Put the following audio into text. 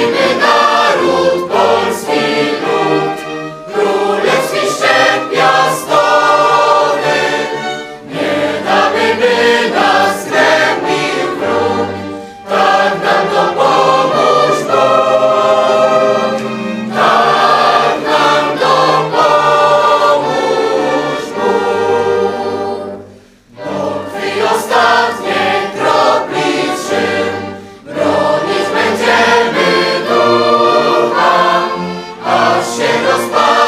Even though just fine.